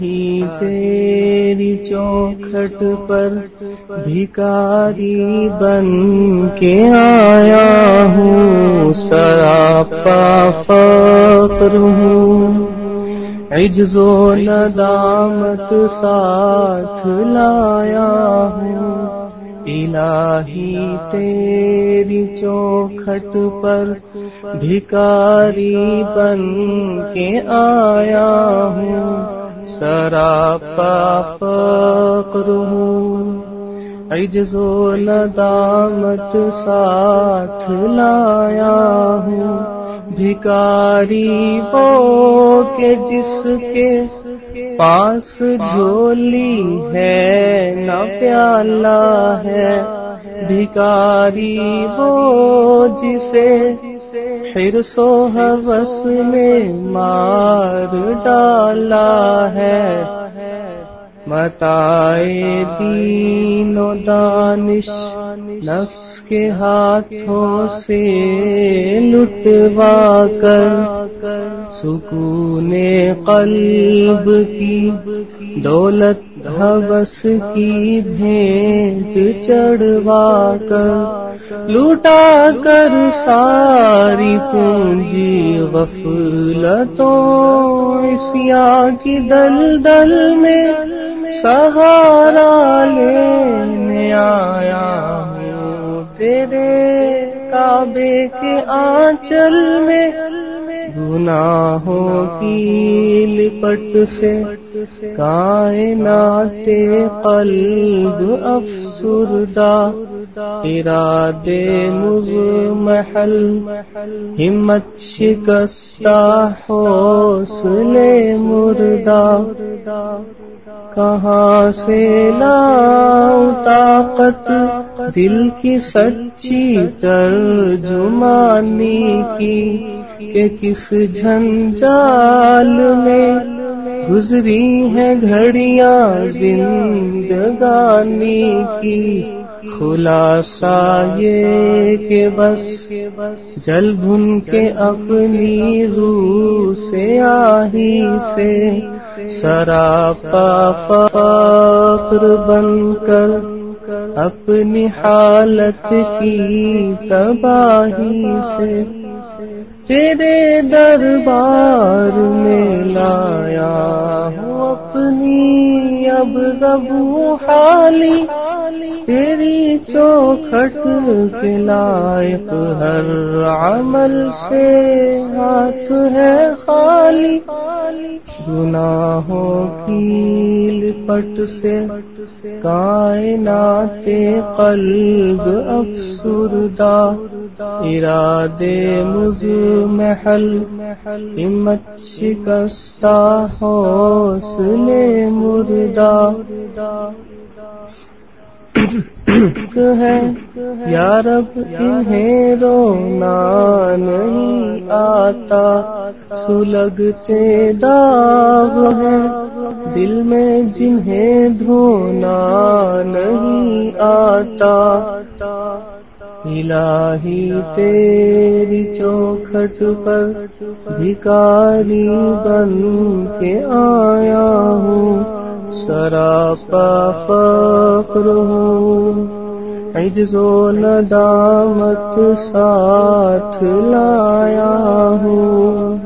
ہی تیری چوکھٹ پر بھکاری بن کے آیا ہوں، سراپا فقر ہوں۔ عجز و ندامت ساتھ لایا ہوں۔ الہی تیری چوکھٹ پر بھکاری بن کے آیا ہوں۔ سراپا فقر ہوں عجز و ندامت ساتھ لایا ہوں۔ بھکاری وہ کہ جس کے پاس جھولی ہے، نہ پیالہ ہے۔ بھکاری وہ جسے پھر سو حوث میں مار ڈالا ہے۔ متائے دین و دانش، نفس کے ہاتھوں سے لٹوا کر، سکون قلب کی دولت، حوث کی بھینٹ چڑھوا کر۔ لوٹا کر ساری پونجی غفلتوں اسیا کی دل دل میں سہارا لینے آیا ہوں تیرے کعبے کے آنچل میں۔ گناہوں کی لپٹ سے کائنات قلب افسردہ ارادے مز محل ہمت شکستہ حوصلے مردہ، کہاں سے لاؤ طاقت؟ دل کی سچی ترجمانی کی، کہ کس جھنجال میں گزری ہے گھڑیاں زندگانی کی؟ خلاصہ یہ کہ بس جل بھن کے اپنی روح سے آہی سے سراپا فقر بن کر اپنی حالت کی تباہی سے تیرے دربار میں لایا ہوں اپنی اب ربو حالی تیری چوکھٹ کے لائق ہر عمل سے ہاتھ ہے خالی۔ گناہوں کی لپٹ سے کائنات قلب افسردہ۔ ارادے مز محل، ہمت شکستہ حوصلے مردہ۔ ہے۔ یا رب، انہیں رونا نہیں آتا۔ سلگتے داغ ہے دل میں جنہیں دھونا نہیں آتا۔ الہی تیری چوکھٹ پر بھکاری بن کے آیا ہوں۔ سراپا فخر ہوں عجز و ندامت ساتھ لایا ہوں۔